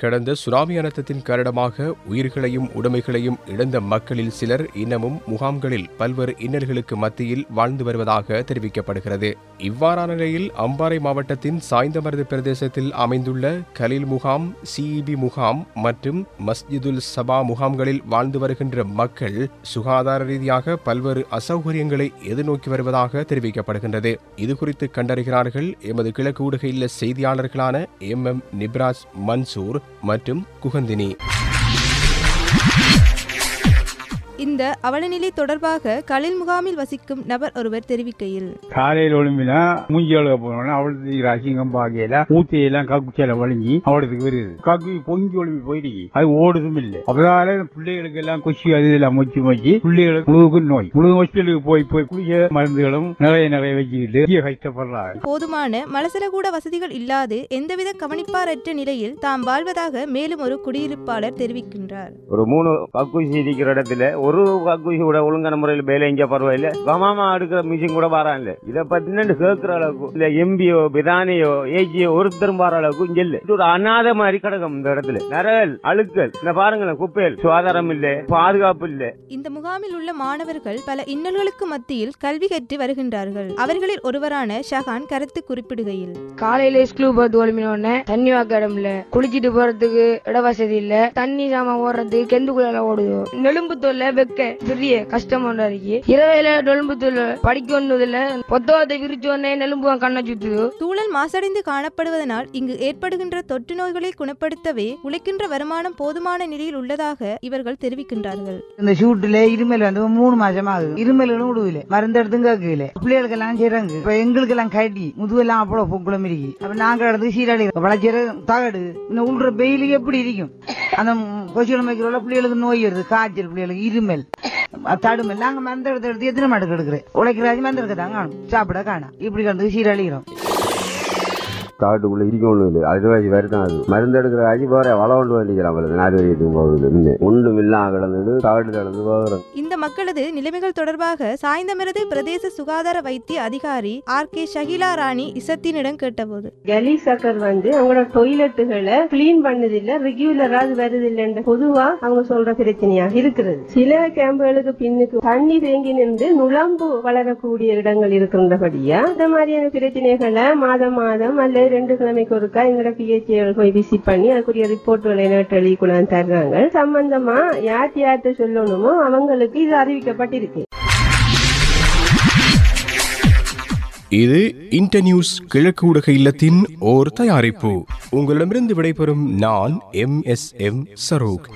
கடந்த சுனாமி அனர்த்தத்தின் காரணமாக உயிர்களையும் உடைமைகளையும் இழந்த மக்களில் சிலர் இன்னமும் முகாம்களில் பல்வேறு இன்னல்களுக்கு மத்தியில் வாழ்ந்து வருவதாக தெரிவிக்கப்படுகிறது. இவ்வாறான நிலையில் அம்பாறை மாவட்டத்தின் சாய்ந்தமரது பிரதேசத்தில் அமைந்துள்ள கலீல் முகாம் சிஇபி முகாம் மற்றும் மஸ்ஜிதுல் சபா முகாம்களில் வாழ்ந்து வருகின்ற மக்கள் சுகாதார ரீதியாக பல்வேறு அசௌகரியங்களை எதிர்நோக்கி வருவதாக தெரிவிக்கப்படுகின்றது. இதுகுறித்து கண்டறிகிறார்கள் எமது கிழக்கு ஊடகையில் செய்தியாளர்களான எம் எம் நிப்ராஜ் மன்சூர் மற்றும் குகந்தினி. இந்த அவலநிலை தொடர்பாக கலில் முகாமில் வசிக்கும் நபர் ஒருவர் தெரிவிக்கையில். காலையில் ஒழும்பினா மூஞ்சி அழுக போனோம்னா அவளுக்கு அசிங்கம் பாக்கையில மூத்தையெல்லாம் கக்குச்சியில வலிஞ்சி அவளுக்கு வருது கக்கு பொங்கி ஒழும்பி போயிடுச்சு. அது ஓடுதும் இல்லை. அதனால பிள்ளைகளுக்கு எல்லாம் கொச்சி அது இதெல்லாம் மொச்சி மொச்சி பிள்ளைகளுக்கு முழுகு நோய். முழு ஹாஸ்பிட்டலுக்கு போய் போய் குளிக்க மருந்துகளும் நிறைய நிறைய வச்சுக்கிட்டு கஷ்டப்படுறாங்க. போதுமான மலசலகூட வசதிகள் இல்லாது எந்தவித கவனிப்பாரற்ற நிலையில் தாம் வாழ்வதாக மேலும் ஒரு குடியிருப்பாளர் தெரிவிக்கின்றார். ஒரு மூணு கக்கூசி இருக்கிற இடத்துல ஒரு கக்கூசி கூட ஒழுங்கான முறையில் வேலை எங்க பரவாயில்ல. கமாமா எடுக்கிற மிஷின் கூட வரான்ல. இத பத்தினு கேட்கிற அளவுக்கு இல்ல எம்பியோ பிதானியோ ஏஜியோ ஒருத்தரும் வர அளவுக்கு இங்க இல்ல. இது ஒரு அநாத மாதிரி கிடக்கும் இந்த இடத்துல. நரகல் அழுக்கல் இந்த பாருங்களேன் குப்பைகள். சுகாதாரம் இல்ல பாதுகாப்பு இல்ல. இந்த முகாமில் உள்ள மாணவர்கள் பல இன்னல்களுக்கு மத்தியில் கல்வி கற்று வருகின்றார்கள். அவர்களில் ஒருவரான ஷஹான் கருத்து குறிப்பிடுகையில் காலையில ஸ்கூல் போறது ஒளிமினோடனே தண்ணி வாக்க இடம் இல்ல குளிச்சிட்டு போறதுக்கு இட வசதி இல்ல. தண்ணி சாமா ஓடுறதுக்கு கெந்துக்குள்ள ஓடுது. நெலும்பு தொல்லை வெக்க பெரிய கஷ்டம் ஒன்றா இருக்கு இரவையில நெலும்பு தொல்லை படிக்கொண்டதுல பொத்தவத்தை விரிச்சோடனே நெலும்பு கண்ணை சுத்துது. சூழல் மாசடைந்து காணப்படுவதனால் இங்கு ஏற்படுகின்ற தொற்று நோய்களை குணப்படுத்தவே உழைக்கின்ற வருமானம் போதுமான நிலையில் உள்ளதாக இவர்கள் தெரிவிக்கின்றார்கள். இந்த ஷூட்ல இருமல் வந்து மூணு மாசம் ஆகுது இருமலும் விடுவில. மருந்து எடுத்தும் கேட்கல பிள்ளைகளுக்கு எல்லாம் செய்றாங்க இப்ப எங்களுக்கு எல்லாம் கட்டி முதுவெல்லாம் அப்பளோ பூக்குளம் இருக்கு அப்ப நாங்க இடத்துக்கு சீராடி வளர்ச்சிற தகடு. இன்னும் உள்ள வெயிலுக்கு எப்படி இருக்கும்? அந்த கொசுலம் வைக்கிறோம் பிள்ளைகளுக்கு நோய் வருது. காய்ச்சல் பிள்ளைகளுக்கு இருமல். மேல். தடுமல் நாங்க மருந்து எடுத்து எடுத்து எத்தனை மாட்டுக்கு எடுக்கிறேன் உழைக்கிறாச்சு மருந்து எடுக்க காணும். சாப்பிட காணும் இப்படி கண்டு சீரழிகிறோம். காட்டுக்குள்ள இருக்கணும் இல்லை அறுவாசி வருதான் அது. மருந்து எடுக்கிற ஆகி வேற வள கொண்டு வேண்டிக்கலாம் அவளுக்கு நாடு வரைக்கும் போகுது ஒன்றும் இல்லாம கிடந்தது காடு கிடந்து போகிறோம் இந்த மக்களது நிலைமைகள் தொடர்பாக சாய்ந்தமரது பிரதேச சுகாதார வைத்திய அதிகாரி ஆர் கே ஷகிலா ராணி இசத்தினிடம் கேட்டபோது. கலி சக்கர் வந்து அவங்களோட டொய்லெட்டுகளை கிளீன் பண்ணதில்ல ரெகுலரா அது வருதில்லைன்ற பொதுவா அவங்க சொல்ற பிரச்சனையாக இருக்கிறது. சில கேம்புகளுக்கு பின்னுக்கு தண்ணி தேங்கி நின்று நுழம்பு வளரக்கூடிய இடங்கள் இருக்கின்றபடியா இந்த மாதிரியான பிரச்சனைகளை மாதம் மாதம் அல்லது ரெண்டு கிழமைக்கு ஒருக்கா எங்களோட பிஹெச்ஏ போய் விசிட் பண்ணி அதுக்குரிய ரிப்போர்ட்டுகளை எழுதி கொண்டாந்து தர்றாங்க. சம்பந்தமா யார் யார்கிட்ட சொல்லணுமோ அவங்களுக்கு இது அறிவிக்கப்பட்டிருக்கு. இது இன்டர்நியூஸ் கிழக்கு ஊடக இல்லத்தின் ஓர் தயாரிப்பு. உங்களிடமிருந்து விடைபெறும் நான் எம் எஸ் எம் சரோக்.